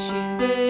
yeşilde